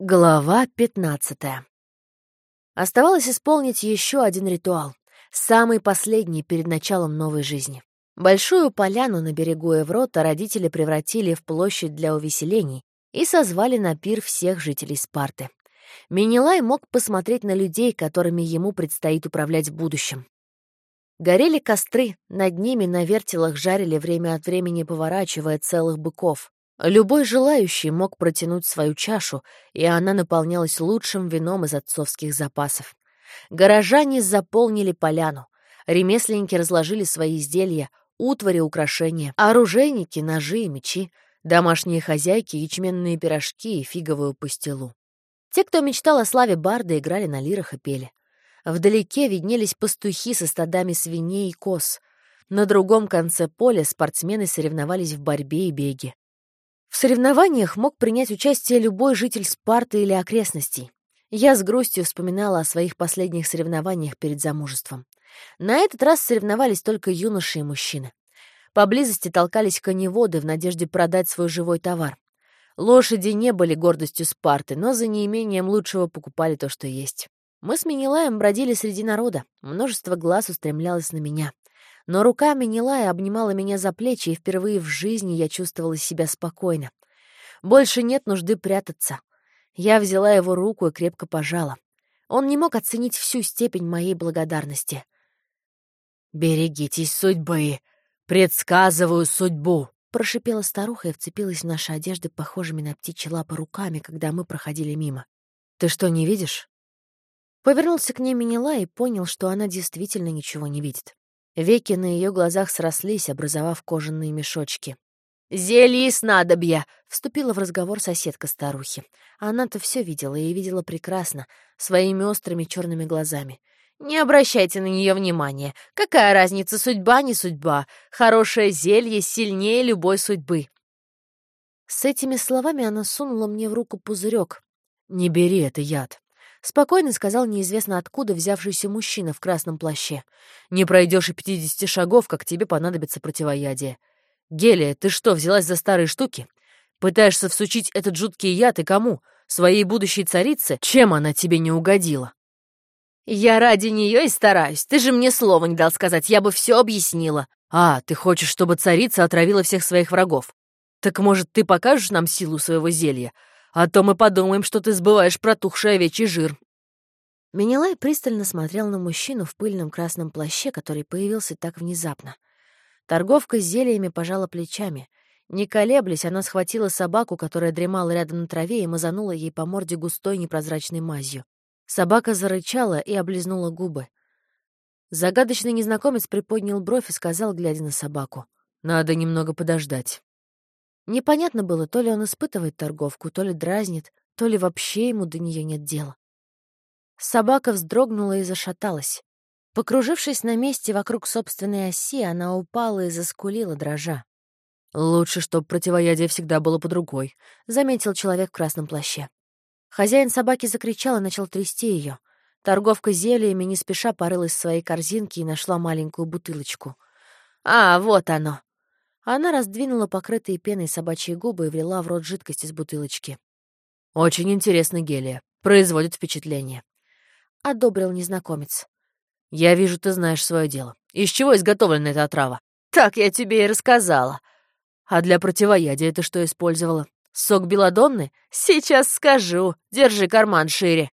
Глава пятнадцатая. Оставалось исполнить еще один ритуал, самый последний перед началом новой жизни. Большую поляну на берегу Эврота родители превратили в площадь для увеселений и созвали на пир всех жителей Спарты. Менелай мог посмотреть на людей, которыми ему предстоит управлять в будущем. Горели костры, над ними на вертелах жарили время от времени, поворачивая целых быков. Любой желающий мог протянуть свою чашу, и она наполнялась лучшим вином из отцовских запасов. Горожане заполнили поляну. Ремесленники разложили свои изделия, утвари, украшения, оружейники, ножи и мечи, домашние хозяйки, ячменные пирожки и фиговую пастилу. Те, кто мечтал о славе барда, играли на лирах и пели. Вдалеке виднелись пастухи со стадами свиней и коз. На другом конце поля спортсмены соревновались в борьбе и беге. В соревнованиях мог принять участие любой житель Спарты или окрестностей. Я с грустью вспоминала о своих последних соревнованиях перед замужеством. На этот раз соревновались только юноши и мужчины. Поблизости толкались коневоды в надежде продать свой живой товар. Лошади не были гордостью Спарты, но за неимением лучшего покупали то, что есть. Мы с Менелаем бродили среди народа, множество глаз устремлялось на меня. Но рука Менелая обнимала меня за плечи, и впервые в жизни я чувствовала себя спокойно. Больше нет нужды прятаться. Я взяла его руку и крепко пожала. Он не мог оценить всю степень моей благодарности. «Берегитесь судьбы! Предсказываю судьбу!» Прошипела старуха и вцепилась в наши одежды, похожими на птичьи лапы, руками, когда мы проходили мимо. «Ты что, не видишь?» Повернулся к ней Минила и понял, что она действительно ничего не видит. Веки на ее глазах срослись, образовав кожаные мешочки. «Зелье и снадобья!» — вступила в разговор соседка старухи. Она-то все видела и видела прекрасно, своими острыми черными глазами. «Не обращайте на нее внимания. Какая разница, судьба не судьба? Хорошее зелье сильнее любой судьбы». С этими словами она сунула мне в руку пузырек. «Не бери, это яд. — спокойно сказал неизвестно откуда взявшийся мужчина в красном плаще. «Не пройдешь и пятидесяти шагов, как тебе понадобится противоядие. Гелия, ты что, взялась за старые штуки? Пытаешься всучить этот жуткий яд и кому? Своей будущей царице? Чем она тебе не угодила?» «Я ради нее и стараюсь. Ты же мне слова не дал сказать, я бы все объяснила». «А, ты хочешь, чтобы царица отравила всех своих врагов? Так, может, ты покажешь нам силу своего зелья? А то мы подумаем, что ты сбываешь протухший овечий жир». Менелай пристально смотрел на мужчину в пыльном красном плаще, который появился так внезапно. Торговка с зельями пожала плечами. Не колеблясь, она схватила собаку, которая дремала рядом на траве, и мазанула ей по морде густой непрозрачной мазью. Собака зарычала и облизнула губы. Загадочный незнакомец приподнял бровь и сказал, глядя на собаку. «Надо немного подождать». Непонятно было, то ли он испытывает торговку, то ли дразнит, то ли вообще ему до нее нет дела. Собака вздрогнула и зашаталась. Покружившись на месте вокруг собственной оси, она упала и заскулила, дрожа. «Лучше, чтобы противоядие всегда было под рукой», — заметил человек в красном плаще. Хозяин собаки закричал и начал трясти ее. Торговка зельями не спеша порылась в своей корзинке и нашла маленькую бутылочку. «А, вот оно!» Она раздвинула покрытые пеной собачьи губы и влила в рот жидкость из бутылочки. «Очень интересно, Гелия. Производит впечатление». Одобрил незнакомец. «Я вижу, ты знаешь свое дело. Из чего изготовлена эта отрава?» «Так я тебе и рассказала». «А для противоядия ты что использовала? Сок белодонны? Сейчас скажу. Держи карман шире».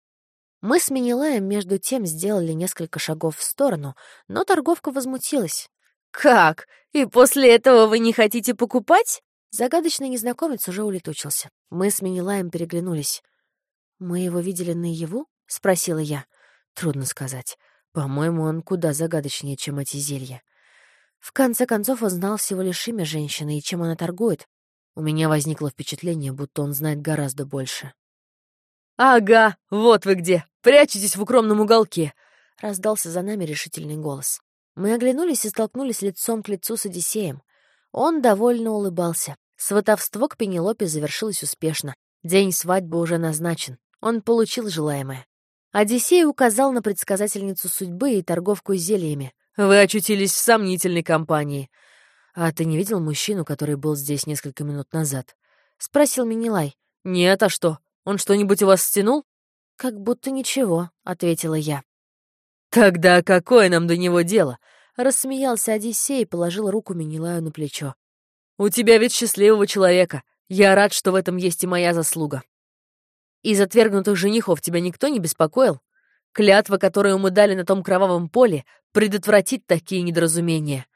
Мы с Минилаем между тем сделали несколько шагов в сторону, но торговка возмутилась. «Как? И после этого вы не хотите покупать?» Загадочный незнакомец уже улетучился. Мы с Минилаем переглянулись. «Мы его видели наяву?» — спросила я. Трудно сказать. По-моему, он куда загадочнее, чем эти зелья. В конце концов, он знал всего лишь имя женщины и чем она торгует. У меня возникло впечатление, будто он знает гораздо больше. «Ага, вот вы где! Прячетесь в укромном уголке!» — раздался за нами решительный голос. Мы оглянулись и столкнулись лицом к лицу с Одиссеем. Он довольно улыбался. Сватовство к Пенелопе завершилось успешно. День свадьбы уже назначен. Он получил желаемое. Одиссей указал на предсказательницу судьбы и торговку зельями. «Вы очутились в сомнительной компании». «А ты не видел мужчину, который был здесь несколько минут назад?» — спросил Минилай. «Нет, а что? Он что-нибудь у вас стянул?» «Как будто ничего», — ответила я. «Тогда какое нам до него дело?» — рассмеялся Одиссей и положил руку Менелаю на плечо. «У тебя ведь счастливого человека. Я рад, что в этом есть и моя заслуга. Из отвергнутых женихов тебя никто не беспокоил? Клятва, которую мы дали на том кровавом поле, предотвратит такие недоразумения.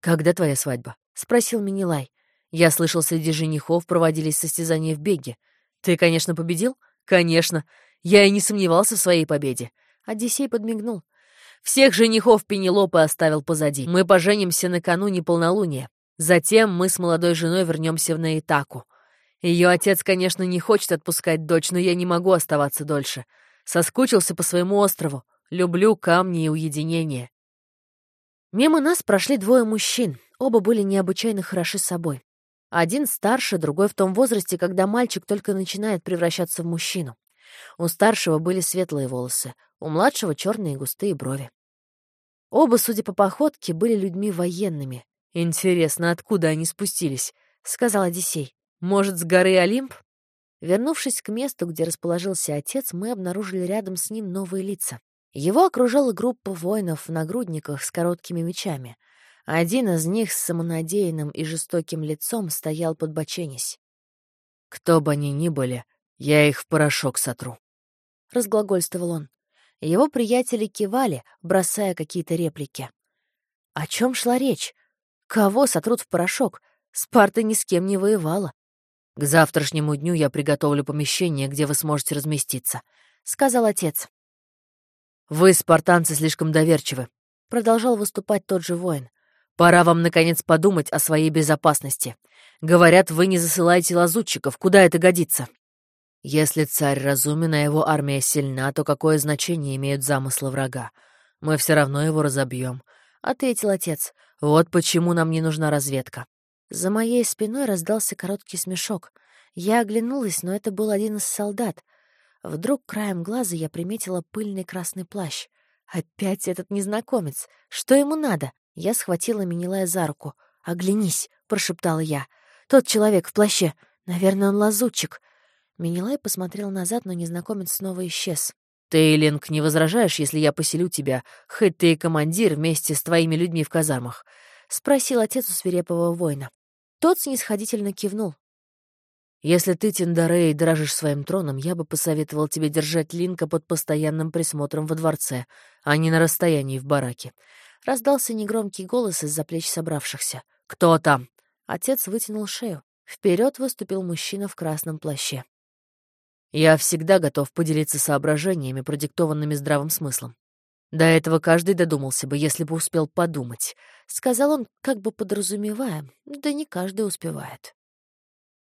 «Когда твоя свадьба?» — спросил Минилай. «Я слышал, среди женихов проводились состязания в беге. Ты, конечно, победил?» «Конечно. Я и не сомневался в своей победе». Одиссей подмигнул. «Всех женихов Пенелопы оставил позади. Мы поженимся накануне полнолуния. Затем мы с молодой женой вернемся в Наитаку. Ее отец, конечно, не хочет отпускать дочь, но я не могу оставаться дольше. Соскучился по своему острову. Люблю камни и уединение. Мимо нас прошли двое мужчин. Оба были необычайно хороши собой. Один старше, другой в том возрасте, когда мальчик только начинает превращаться в мужчину. У старшего были светлые волосы, у младшего — черные густые брови. Оба, судя по походке, были людьми военными. «Интересно, откуда они спустились?» — сказал Одиссей. Может, с горы Олимп? Вернувшись к месту, где расположился отец, мы обнаружили рядом с ним новые лица. Его окружала группа воинов в нагрудниках с короткими мечами. Один из них с самонадеянным и жестоким лицом стоял под боченись. «Кто бы они ни были, я их в порошок сотру», — разглагольствовал он. Его приятели кивали, бросая какие-то реплики. О чем шла речь? Кого сотрут в порошок? Спарта ни с кем не воевала. «К завтрашнему дню я приготовлю помещение, где вы сможете разместиться», — сказал отец. «Вы, спартанцы, слишком доверчивы», — продолжал выступать тот же воин. «Пора вам, наконец, подумать о своей безопасности. Говорят, вы не засылаете лазутчиков. Куда это годится?» «Если царь разумен, а его армия сильна, то какое значение имеют замыслы врага? Мы все равно его разобьем», — ответил отец. «Вот почему нам не нужна разведка. За моей спиной раздался короткий смешок. Я оглянулась, но это был один из солдат. Вдруг краем глаза я приметила пыльный красный плащ. Опять этот незнакомец. Что ему надо? Я схватила Минилая за руку. «Оглянись», — прошептала я. «Тот человек в плаще. Наверное, он лазутчик». Минилай посмотрел назад, но незнакомец снова исчез. «Ты, Ленг, не возражаешь, если я поселю тебя, хоть ты и командир, вместе с твоими людьми в казармах?» — спросил отец у свирепого воина. Тот снисходительно кивнул. «Если ты, Тиндарей, дрожишь своим троном, я бы посоветовал тебе держать Линка под постоянным присмотром во дворце, а не на расстоянии в бараке». Раздался негромкий голос из-за плеч собравшихся. «Кто там?» Отец вытянул шею. Вперед выступил мужчина в красном плаще. «Я всегда готов поделиться соображениями, продиктованными здравым смыслом. До этого каждый додумался бы, если бы успел подумать», — сказал он, как бы подразумевая, да не каждый успевает.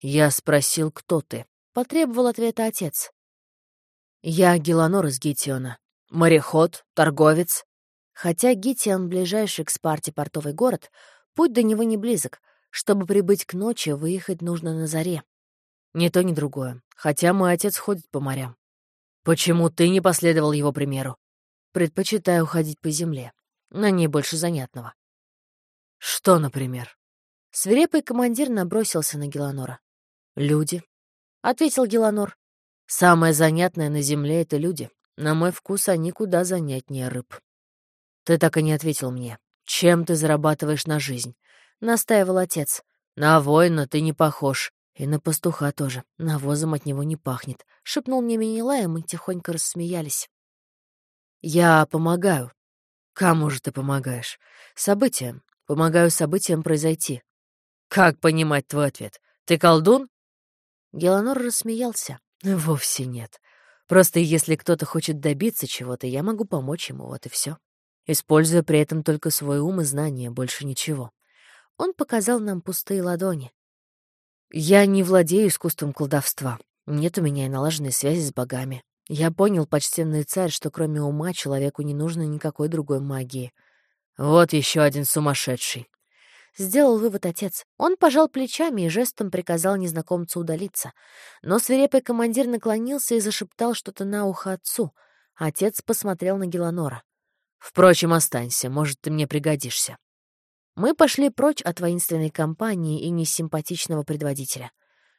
«Я спросил, кто ты?» — потребовал ответа отец. «Я Геланор из Гитиона. Мореход, торговец». Хотя Гитион — ближайший к Спарте портовый город, путь до него не близок. Чтобы прибыть к ночи, выехать нужно на заре. Ни то, ни другое. Хотя мой отец ходит по морям. Почему ты не последовал его примеру? Предпочитаю ходить по земле. На ней больше занятного. Что, например? Свирепый командир набросился на Геланора. «Люди», — ответил Геланор. «Самое занятное на земле — это люди. На мой вкус они куда занятнее рыб». «Ты так и не ответил мне. Чем ты зарабатываешь на жизнь?» — настаивал отец. «На воина ты не похож. И на пастуха тоже. Навозом от него не пахнет», — шепнул мне Минилай, и мы тихонько рассмеялись. Я помогаю. Кому же ты помогаешь? Событиям. Помогаю событиям произойти. Как понимать твой ответ? Ты колдун? Геланор рассмеялся. Вовсе нет. Просто если кто-то хочет добиться чего-то, я могу помочь ему, вот и все. Используя при этом только свой ум и знания, больше ничего. Он показал нам пустые ладони. Я не владею искусством колдовства. Нет у меня и налаженной связи с богами. Я понял, почтенный царь, что кроме ума человеку не нужно никакой другой магии. Вот еще один сумасшедший. Сделал вывод отец. Он пожал плечами и жестом приказал незнакомцу удалиться. Но свирепый командир наклонился и зашептал что-то на ухо отцу. Отец посмотрел на Геланора. «Впрочем, останься, может, ты мне пригодишься». Мы пошли прочь от воинственной компании и несимпатичного предводителя.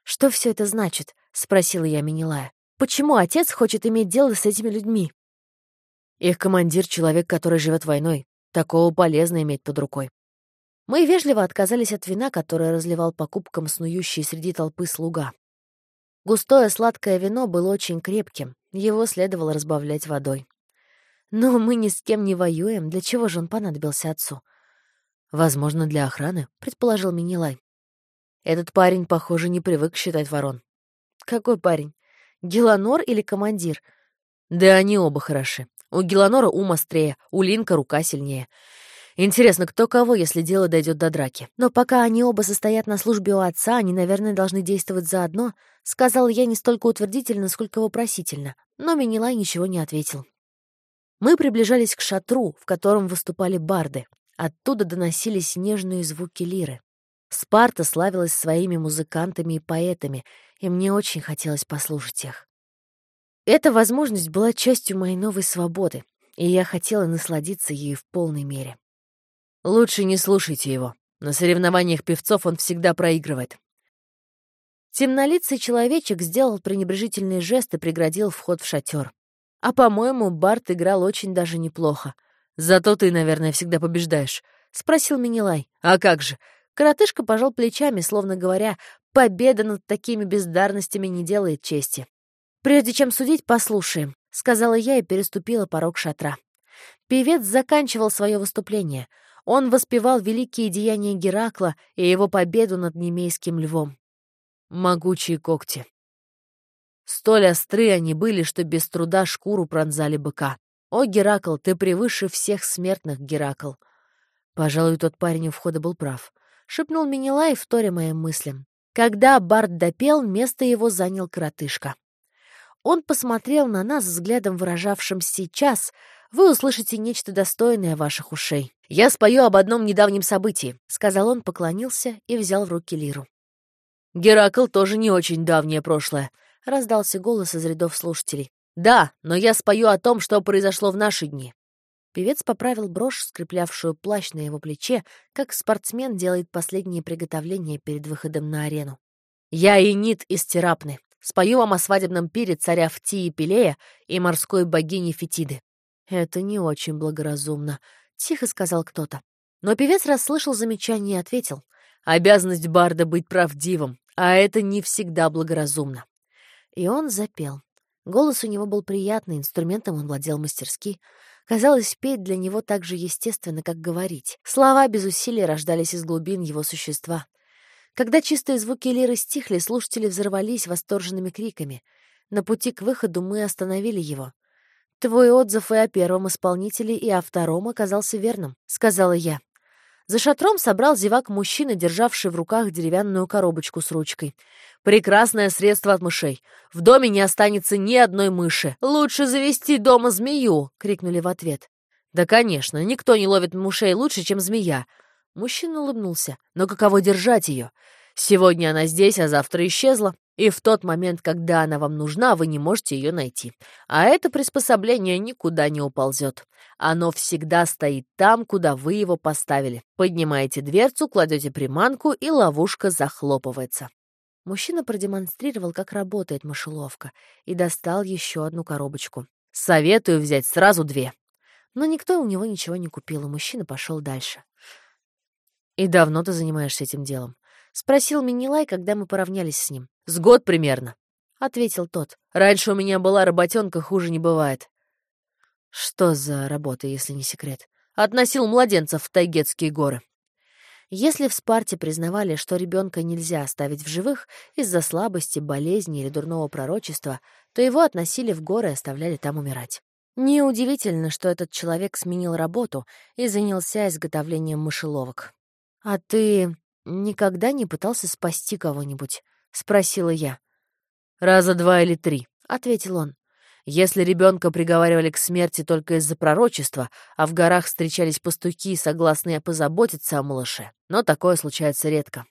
«Что все это значит?» — спросила я Минилая. Почему отец хочет иметь дело с этими людьми? Их командир — человек, который живет войной. Такого полезно иметь под рукой. Мы вежливо отказались от вина, которое разливал по кубкам снующий среди толпы слуга. Густое сладкое вино было очень крепким, его следовало разбавлять водой. Но мы ни с кем не воюем, для чего же он понадобился отцу? Возможно, для охраны, предположил Минилай. Этот парень, похоже, не привык считать ворон. Какой парень? Геланор или командир? Да они оба хороши. У Геланора ум острее, у Линка рука сильнее. Интересно, кто кого, если дело дойдет до драки. Но пока они оба состоят на службе у отца, они, наверное, должны действовать заодно, сказал я не столько утвердительно, сколько вопросительно. Но Минилай ничего не ответил. Мы приближались к шатру, в котором выступали барды. Оттуда доносились нежные звуки лиры. Спарта славилась своими музыкантами и поэтами, и мне очень хотелось послушать их. Эта возможность была частью моей новой свободы, и я хотела насладиться ею в полной мере. Лучше не слушайте его. На соревнованиях певцов он всегда проигрывает. Темнолицый человечек сделал пренебрежительный жест и преградил вход в шатер. А, по-моему, Барт играл очень даже неплохо. «Зато ты, наверное, всегда побеждаешь», — спросил Минилай. «А как же?» Коротышка пожал плечами, словно говоря, победа над такими бездарностями не делает чести. «Прежде чем судить, послушаем», — сказала я и переступила порог шатра. Певец заканчивал свое выступление — он воспевал великие деяния Геракла и его победу над немейским львом. Могучие когти. Столь остры они были, что без труда шкуру пронзали быка. О, Геракл, ты превыше всех смертных, Геракл. Пожалуй, тот парень у входа был прав. Шепнул Минилай, вторя моим мыслям. Когда Барт допел, место его занял коротышка. Он посмотрел на нас взглядом, выражавшим «сейчас», вы услышите нечто достойное ваших ушей. «Я спою об одном недавнем событии», — сказал он, поклонился и взял в руки лиру. «Геракл тоже не очень давнее прошлое», — раздался голос из рядов слушателей. «Да, но я спою о том, что произошло в наши дни». Певец поправил брошь, скреплявшую плащ на его плече, как спортсмен делает последние приготовления перед выходом на арену. «Я Инит из Терапны. Спою вам о свадебном пире царя Фтии Пелея и морской богини Фетиды. «Это не очень благоразумно», — тихо сказал кто-то. Но певец расслышал замечание и ответил. «Обязанность барда быть правдивым, а это не всегда благоразумно». И он запел. Голос у него был приятный, инструментом он владел мастерски. Казалось, петь для него так же естественно, как говорить. Слова без усилий рождались из глубин его существа. Когда чистые звуки лиры стихли, слушатели взорвались восторженными криками. На пути к выходу мы остановили его. «Твой отзыв и о первом исполнителе, и о втором оказался верным», — сказала я. За шатром собрал зевак мужчина, державший в руках деревянную коробочку с ручкой. «Прекрасное средство от мышей. В доме не останется ни одной мыши. Лучше завести дома змею!» — крикнули в ответ. «Да, конечно, никто не ловит мышей лучше, чем змея». Мужчина улыбнулся. «Но каково держать ее? Сегодня она здесь, а завтра исчезла. И в тот момент, когда она вам нужна, вы не можете ее найти. А это приспособление никуда не уползет. Оно всегда стоит там, куда вы его поставили. Поднимаете дверцу, кладете приманку, и ловушка захлопывается. Мужчина продемонстрировал, как работает мышеловка, и достал еще одну коробочку. Советую взять сразу две. Но никто у него ничего не купил, и мужчина пошел дальше. «И давно ты занимаешься этим делом?» — спросил Минилай, когда мы поравнялись с ним. «С год примерно», — ответил тот. «Раньше у меня была работенка, хуже не бывает». «Что за работа, если не секрет?» «Относил младенцев в Тайгетские горы». Если в Спарте признавали, что ребенка нельзя оставить в живых из-за слабости, болезни или дурного пророчества, то его относили в горы и оставляли там умирать. Неудивительно, что этот человек сменил работу и занялся изготовлением мышеловок. «А ты никогда не пытался спасти кого-нибудь?» — спросила я. «Раза два или три», — ответил он. «Если ребенка приговаривали к смерти только из-за пророчества, а в горах встречались пастухи, согласные позаботиться о малыше, но такое случается редко».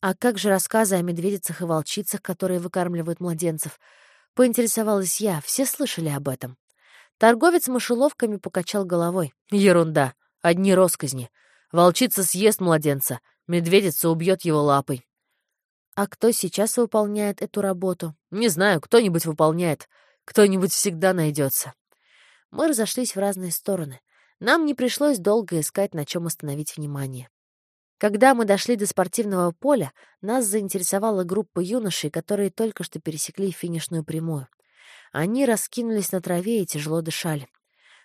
«А как же рассказы о медведицах и волчицах, которые выкармливают младенцев?» Поинтересовалась я, все слышали об этом. Торговец мышеловками покачал головой. «Ерунда, одни росказни. Волчица съест младенца, медведица убьет его лапой. А кто сейчас выполняет эту работу? Не знаю, кто-нибудь выполняет. Кто-нибудь всегда найдется. Мы разошлись в разные стороны. Нам не пришлось долго искать, на чем остановить внимание. Когда мы дошли до спортивного поля, нас заинтересовала группа юношей, которые только что пересекли финишную прямую. Они раскинулись на траве и тяжело дышали.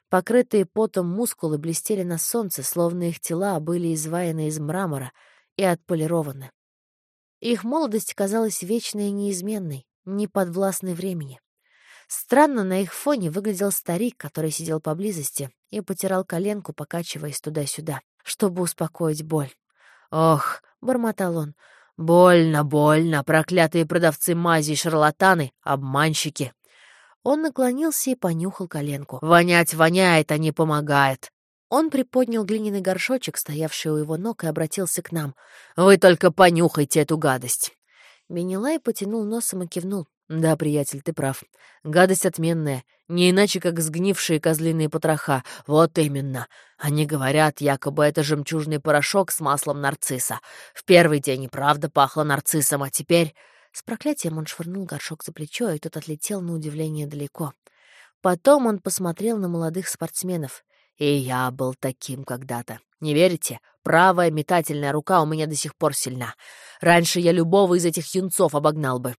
Покрытые потом мускулы блестели на солнце, словно их тела были изваяны из мрамора и отполированы. Их молодость казалась вечной и неизменной, неподвластной времени. Странно на их фоне выглядел старик, который сидел поблизости и потирал коленку, покачиваясь туда-сюда, чтобы успокоить боль. «Ох!» — бормотал он. «Больно, больно, проклятые продавцы мази и шарлатаны, обманщики!» Он наклонился и понюхал коленку. «Вонять воняет, а не помогает!» Он приподнял глиняный горшочек, стоявший у его ног, и обратился к нам. «Вы только понюхайте эту гадость!» Менелай потянул носом и кивнул. «Да, приятель, ты прав. Гадость отменная. Не иначе, как сгнившие козлиные потроха. Вот именно. Они говорят, якобы это жемчужный порошок с маслом нарцисса. В первый день и правда пахло нарциссом, а теперь...» С проклятием он швырнул горшок за плечо, и тот отлетел на удивление далеко. Потом он посмотрел на молодых спортсменов. «И я был таким когда-то. Не верите? Правая метательная рука у меня до сих пор сильна. Раньше я любого из этих юнцов обогнал бы.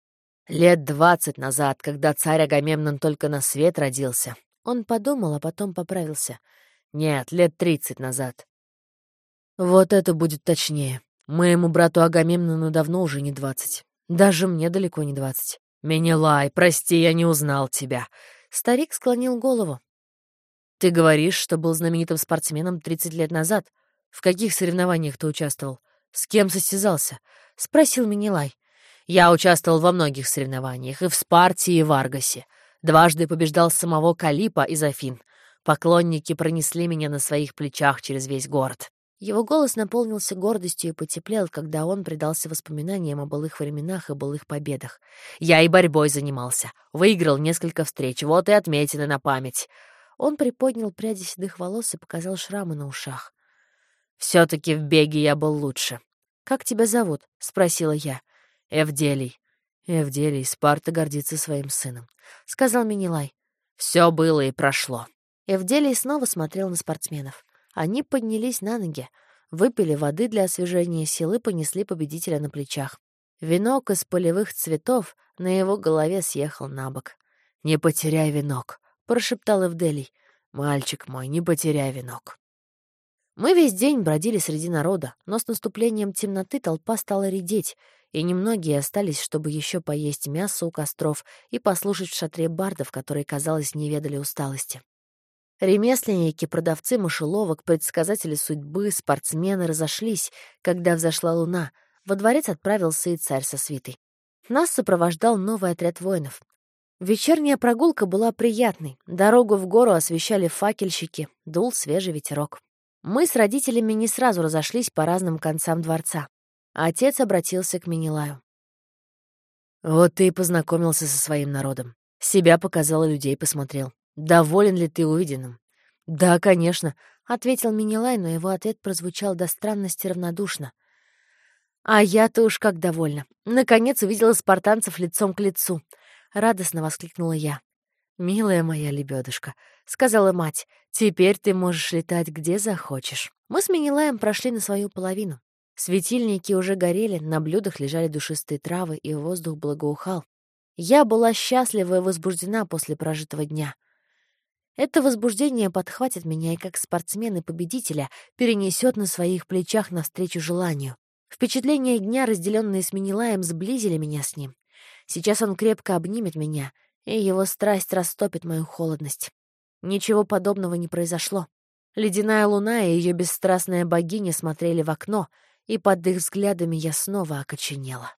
Лет двадцать назад, когда царь Агамемнон только на свет родился. Он подумал, а потом поправился. Нет, лет тридцать назад. Вот это будет точнее. Моему брату Агамемнону давно уже не двадцать. Даже мне далеко не двадцать. Менелай, прости, я не узнал тебя. Старик склонил голову. Ты говоришь, что был знаменитым спортсменом тридцать лет назад. В каких соревнованиях ты участвовал? С кем состязался? Спросил Менелай. Я участвовал во многих соревнованиях, и в Спарте, и в Аргосе. Дважды побеждал самого Калипа из Афин. Поклонники пронесли меня на своих плечах через весь город. Его голос наполнился гордостью и потеплел, когда он предался воспоминаниям о былых временах и былых победах. Я и борьбой занимался. Выиграл несколько встреч, вот и отметины на память. Он приподнял пряди седых волос и показал шрамы на ушах. Все-таки в беге я был лучше. «Как тебя зовут?» — спросила я. Эвделий. Эвделий, Спарта гордится своим сыном, — сказал Минилай. Все было и прошло. Эвделий снова смотрел на спортсменов. Они поднялись на ноги, выпили воды для освежения сил и понесли победителя на плечах. Венок из полевых цветов на его голове съехал на бок. «Не потеряй венок», — прошептал Эвделий. «Мальчик мой, не потеряй венок». Мы весь день бродили среди народа, но с наступлением темноты толпа стала редеть, и немногие остались, чтобы еще поесть мясо у костров и послушать в шатре бардов, которые, казалось, не ведали усталости. Ремесленники, продавцы мышеловок, предсказатели судьбы, спортсмены разошлись, когда взошла луна. Во дворец отправился и царь со свитой. Нас сопровождал новый отряд воинов. Вечерняя прогулка была приятной. Дорогу в гору освещали факельщики, дул свежий ветерок. Мы с родителями не сразу разошлись по разным концам дворца. Отец обратился к Минилаю. «Вот ты и познакомился со своим народом. Себя показал и людей посмотрел. Доволен ли ты увиденным?» «Да, конечно», — ответил Минилай, но его ответ прозвучал до странности равнодушно. «А я-то уж как довольна. Наконец увидела спартанцев лицом к лицу», — радостно воскликнула я. «Милая моя лебедушка», — сказала мать, — «теперь ты можешь летать где захочешь». Мы с Минилаем прошли на свою половину. Светильники уже горели, на блюдах лежали душистые травы, и воздух благоухал. Я была счастлива и возбуждена после прожитого дня. Это возбуждение подхватит меня и как спортсмен и победителя перенесет на своих плечах навстречу желанию. Впечатления дня, разделенные с Минилаем, сблизили меня с ним. Сейчас он крепко обнимет меня, и его страсть растопит мою холодность. Ничего подобного не произошло. Ледяная луна и ее бесстрастная богиня смотрели в окно — и под их взглядами я снова окоченела.